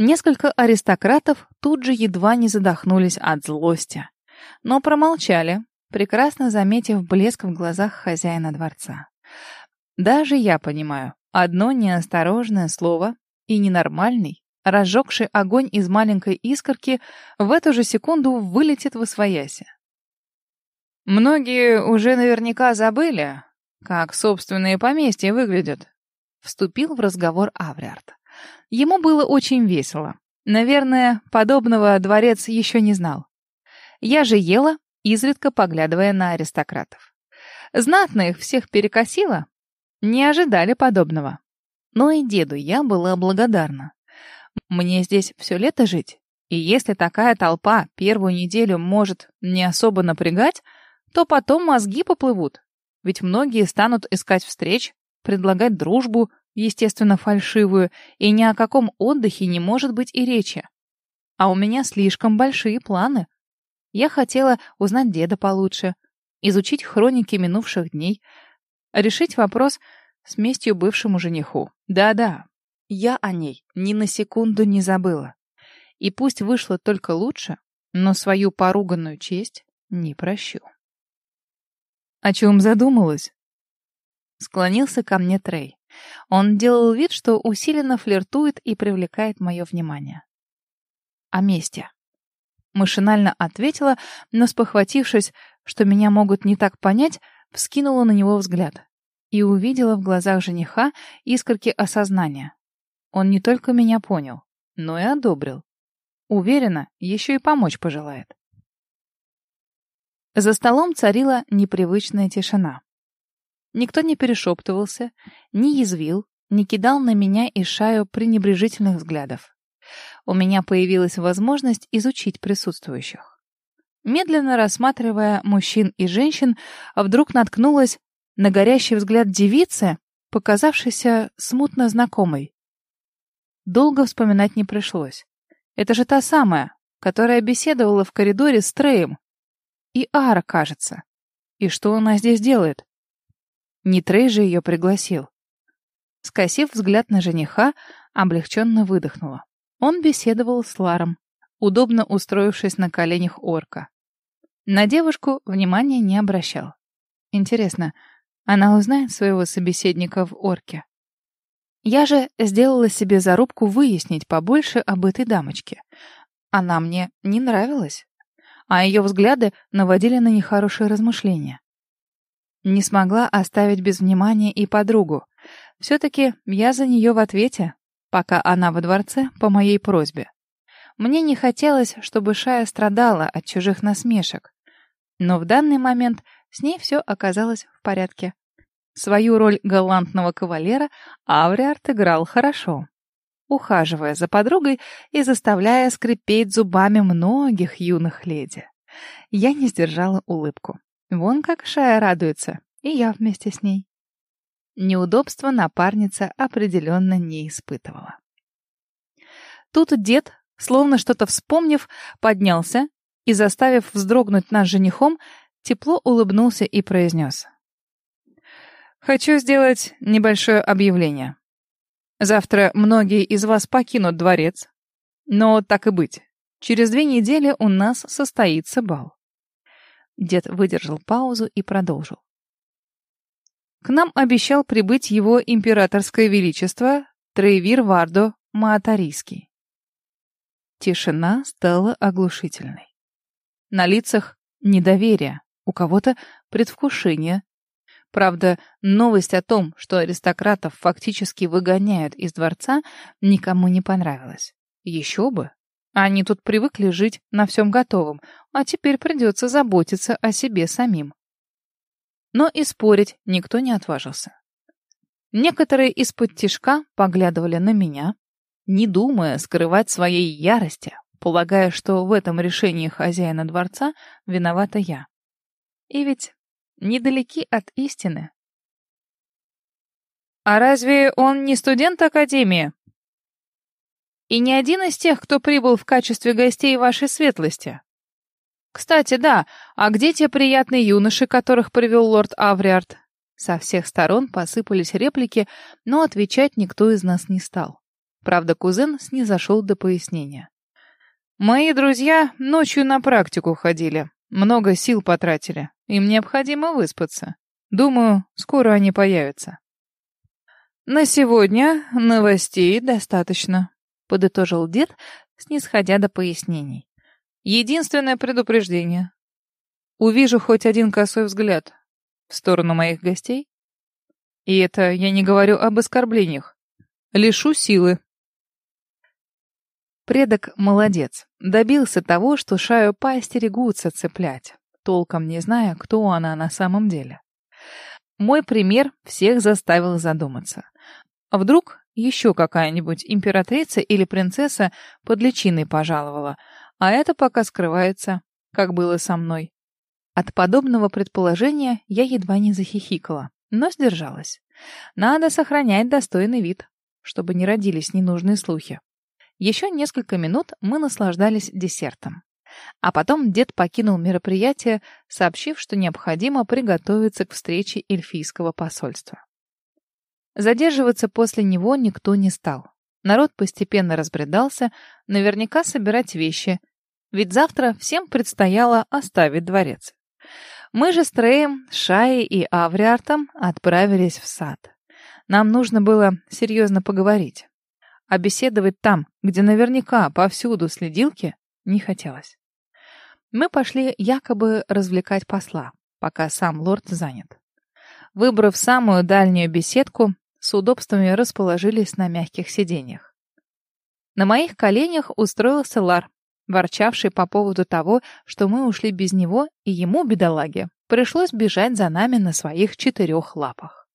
Несколько аристократов тут же едва не задохнулись от злости, но промолчали, прекрасно заметив блеск в глазах хозяина дворца. Даже я понимаю, одно неосторожное слово и ненормальный, разжегший огонь из маленькой искорки, в эту же секунду вылетит в освояси. Многие уже наверняка забыли, как собственные поместья выглядят. Вступил в разговор Авриард. Ему было очень весело. Наверное, подобного дворец еще не знал. Я же ела, изредка поглядывая на аристократов. Знатно их всех перекосило. Не ожидали подобного. Но и деду я была благодарна. Мне здесь все лето жить, и если такая толпа первую неделю может не особо напрягать, то потом мозги поплывут. Ведь многие станут искать встреч, предлагать дружбу, естественно, фальшивую, и ни о каком отдыхе не может быть и речи. А у меня слишком большие планы. Я хотела узнать деда получше, изучить хроники минувших дней, решить вопрос с местью бывшему жениху. Да-да, я о ней ни на секунду не забыла. И пусть вышло только лучше, но свою поруганную честь не прощу. О чем задумалась? Склонился ко мне Трей. Он делал вид, что усиленно флиртует и привлекает мое внимание. О месте. Машинально ответила, но спохватившись, что меня могут не так понять, вскинула на него взгляд и увидела в глазах жениха искорки осознания. Он не только меня понял, но и одобрил. Уверена, еще и помочь пожелает. За столом царила непривычная тишина. Никто не перешептывался, не язвил, не кидал на меня и Шаю пренебрежительных взглядов. У меня появилась возможность изучить присутствующих. Медленно рассматривая мужчин и женщин, вдруг наткнулась на горящий взгляд девицы, показавшейся смутно знакомой. Долго вспоминать не пришлось. Это же та самая, которая беседовала в коридоре с Треем. И Ара, кажется. И что она здесь делает? Не Трей же ее пригласил. Скосив взгляд на жениха, облегченно выдохнула. Он беседовал с Ларом, удобно устроившись на коленях орка. На девушку внимания не обращал. Интересно, она узнает своего собеседника в орке? Я же сделала себе зарубку выяснить побольше об этой дамочке. Она мне не нравилась, а ее взгляды наводили на нехорошие размышления. Не смогла оставить без внимания и подругу. Все-таки я за нее в ответе, пока она во дворце по моей просьбе. Мне не хотелось, чтобы Шая страдала от чужих насмешек. Но в данный момент с ней все оказалось в порядке. Свою роль галантного кавалера Авриард играл хорошо, ухаживая за подругой и заставляя скрипеть зубами многих юных леди. Я не сдержала улыбку. Вон как Шая радуется, и я вместе с ней. Неудобства напарница определенно не испытывала. Тут дед, словно что-то вспомнив, поднялся и, заставив вздрогнуть нас женихом, тепло улыбнулся и произнес. «Хочу сделать небольшое объявление. Завтра многие из вас покинут дворец, но так и быть, через две недели у нас состоится бал. Дед выдержал паузу и продолжил. К нам обещал прибыть его императорское величество Трейвир Вардо Маатарийский. Тишина стала оглушительной. На лицах недоверие, у кого-то предвкушение. Правда, новость о том, что аристократов фактически выгоняют из дворца, никому не понравилась. Еще бы, они тут привыкли жить на всем готовом, а теперь придется заботиться о себе самим. Но и спорить никто не отважился. Некоторые из-под тишка поглядывали на меня, не думая скрывать своей ярости, полагая, что в этом решении хозяина дворца виновата я. И ведь недалеки от истины. «А разве он не студент Академии?» И не один из тех, кто прибыл в качестве гостей вашей светлости. Кстати, да, а где те приятные юноши, которых привел лорд Авриард? Со всех сторон посыпались реплики, но отвечать никто из нас не стал. Правда, кузен снизошел до пояснения. «Мои друзья ночью на практику ходили, много сил потратили. Им необходимо выспаться. Думаю, скоро они появятся». «На сегодня новостей достаточно», — подытожил дед, снисходя до пояснений. «Единственное предупреждение. Увижу хоть один косой взгляд в сторону моих гостей, и это я не говорю об оскорблениях, лишу силы». Предок молодец, добился того, что Шаю поостерегутся цеплять, толком не зная, кто она на самом деле. Мой пример всех заставил задуматься. А вдруг еще какая-нибудь императрица или принцесса под личиной пожаловала, а это пока скрывается, как было со мной. От подобного предположения я едва не захихикала, но сдержалась. Надо сохранять достойный вид, чтобы не родились ненужные слухи. Еще несколько минут мы наслаждались десертом. А потом дед покинул мероприятие, сообщив, что необходимо приготовиться к встрече эльфийского посольства. Задерживаться после него никто не стал. Народ постепенно разбредался, наверняка собирать вещи, ведь завтра всем предстояло оставить дворец. Мы же с Треем, Шаей и Авриартом отправились в сад. Нам нужно было серьезно поговорить. А беседовать там, где наверняка повсюду следилки, не хотелось. Мы пошли якобы развлекать посла, пока сам лорд занят. Выбрав самую дальнюю беседку, с удобствами расположились на мягких сиденьях. На моих коленях устроился Лар, ворчавший по поводу того, что мы ушли без него, и ему, бедолаге, пришлось бежать за нами на своих четырех лапах.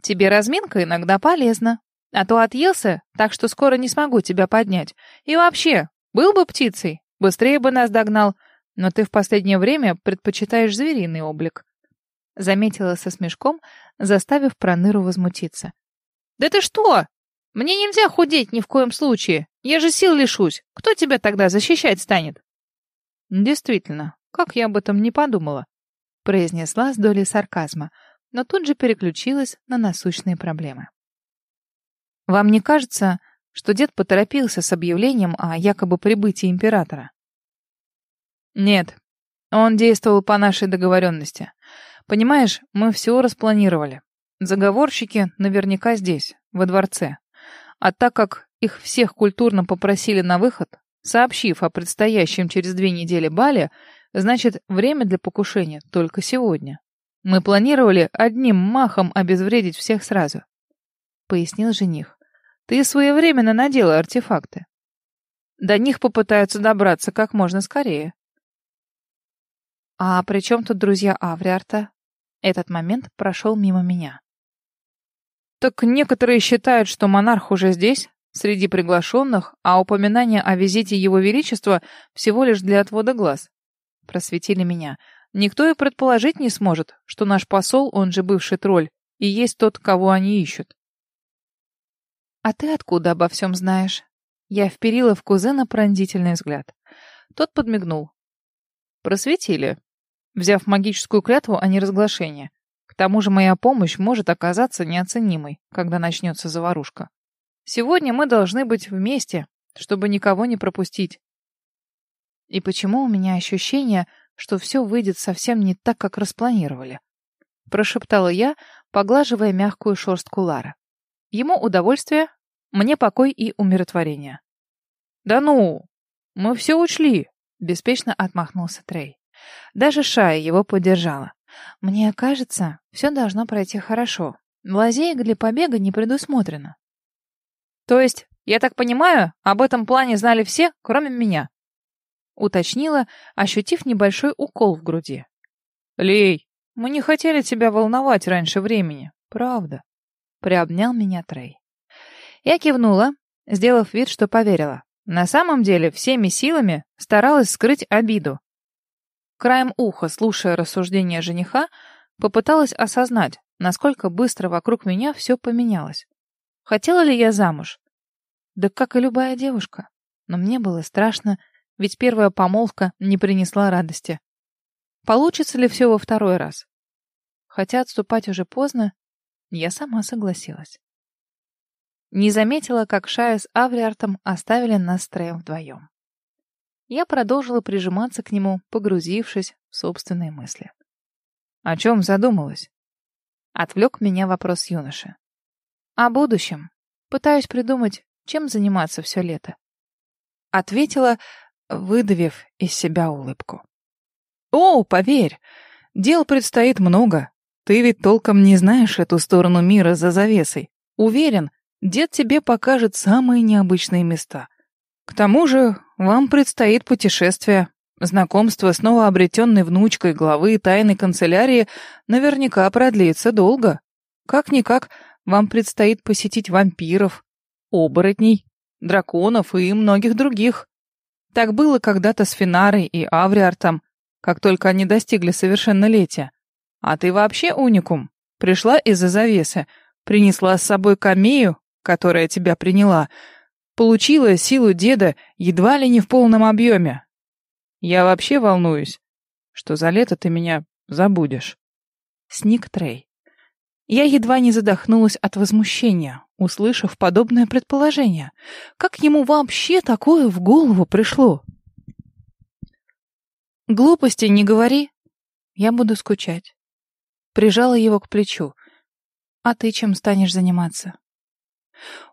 «Тебе разминка иногда полезна, а то отъелся, так что скоро не смогу тебя поднять. И вообще, был бы птицей, быстрее бы нас догнал, но ты в последнее время предпочитаешь звериный облик», заметила со смешком, заставив Проныру возмутиться. «Да ты что? Мне нельзя худеть ни в коем случае. Я же сил лишусь. Кто тебя тогда защищать станет?» «Действительно, как я об этом не подумала», произнесла с долей сарказма, но тут же переключилась на насущные проблемы. «Вам не кажется, что дед поторопился с объявлением о якобы прибытии императора?» «Нет, он действовал по нашей договоренности. Понимаешь, мы все распланировали. Заговорщики наверняка здесь, во дворце. А так как их всех культурно попросили на выход, сообщив о предстоящем через две недели бале, значит, время для покушения только сегодня. Мы планировали одним махом обезвредить всех сразу. Пояснил жених. Ты своевременно надела артефакты. До них попытаются добраться как можно скорее. А при чем тут друзья Авриарта? Этот момент прошел мимо меня. Так некоторые считают, что монарх уже здесь, среди приглашенных, а упоминание о визите его величества всего лишь для отвода глаз. Просветили меня. Никто и предположить не сможет, что наш посол, он же бывший тролль, и есть тот, кого они ищут. «А ты откуда обо всем знаешь?» Я вперила в кузена пронзительный взгляд. Тот подмигнул. «Просветили взяв магическую клятву о неразглашении. К тому же моя помощь может оказаться неоценимой, когда начнется заварушка. Сегодня мы должны быть вместе, чтобы никого не пропустить. И почему у меня ощущение, что все выйдет совсем не так, как распланировали? Прошептала я, поглаживая мягкую шерстку Лара. Ему удовольствие, мне покой и умиротворение. «Да ну! Мы все учли!» — беспечно отмахнулся Трей. Даже Шая его поддержала. Мне кажется, все должно пройти хорошо. Лазеек для побега не предусмотрено. То есть, я так понимаю, об этом плане знали все, кроме меня? Уточнила, ощутив небольшой укол в груди. Лей, мы не хотели тебя волновать раньше времени, правда. Приобнял меня Трей. Я кивнула, сделав вид, что поверила. На самом деле, всеми силами старалась скрыть обиду, Краем уха, слушая рассуждения жениха, попыталась осознать, насколько быстро вокруг меня все поменялось. Хотела ли я замуж? Да как и любая девушка. Но мне было страшно, ведь первая помолвка не принесла радости. Получится ли все во второй раз? Хотя отступать уже поздно, я сама согласилась. Не заметила, как Шая с Авриартом оставили нас троем вдвоем. Я продолжила прижиматься к нему, погрузившись в собственные мысли. «О чем задумалась?» Отвлек меня вопрос юноши. «О будущем. Пытаюсь придумать, чем заниматься все лето». Ответила, выдавив из себя улыбку. «О, поверь, дел предстоит много. Ты ведь толком не знаешь эту сторону мира за завесой. Уверен, дед тебе покажет самые необычные места. К тому же вам предстоит путешествие. Знакомство с новообретенной внучкой главы тайной канцелярии наверняка продлится долго. Как-никак, вам предстоит посетить вампиров, оборотней, драконов и многих других. Так было когда-то с Финарой и Авриартом, как только они достигли совершеннолетия. А ты вообще уникум. Пришла из-за завесы, принесла с собой камею, которая тебя приняла, получила силу деда едва ли не в полном объеме. Я вообще волнуюсь, что за лето ты меня забудешь. Сник Трей. Я едва не задохнулась от возмущения, услышав подобное предположение. Как ему вообще такое в голову пришло? Глупости не говори. Я буду скучать. Прижала его к плечу. А ты чем станешь заниматься?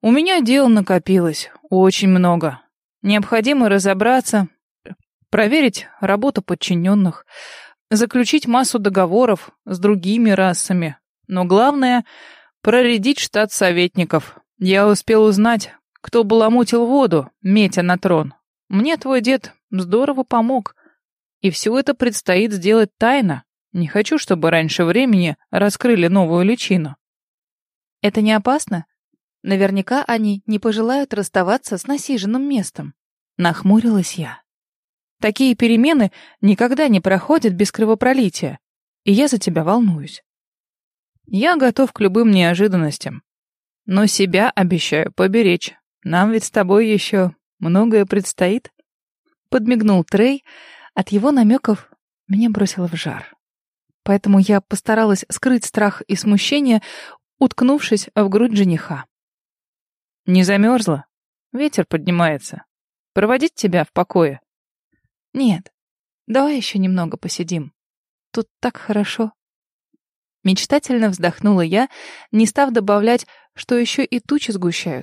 У меня дел накопилось, очень много. Необходимо разобраться, проверить работу подчиненных, заключить массу договоров с другими расами. Но главное — проредить штат советников. Я успел узнать, кто баламутил воду, метя на трон. Мне твой дед здорово помог. И все это предстоит сделать тайно. Не хочу, чтобы раньше времени раскрыли новую личину. Это не опасно? Наверняка они не пожелают расставаться с насиженным местом. Нахмурилась я. Такие перемены никогда не проходят без кровопролития, и я за тебя волнуюсь. Я готов к любым неожиданностям, но себя обещаю поберечь. Нам ведь с тобой еще многое предстоит. Подмигнул Трей, от его намеков меня бросило в жар. Поэтому я постаралась скрыть страх и смущение, уткнувшись в грудь жениха. Не замерзла? Ветер поднимается. Проводить тебя в покое? Нет. Давай еще немного посидим. Тут так хорошо. Мечтательно вздохнула я, не став добавлять, что еще и тучи сгущаются.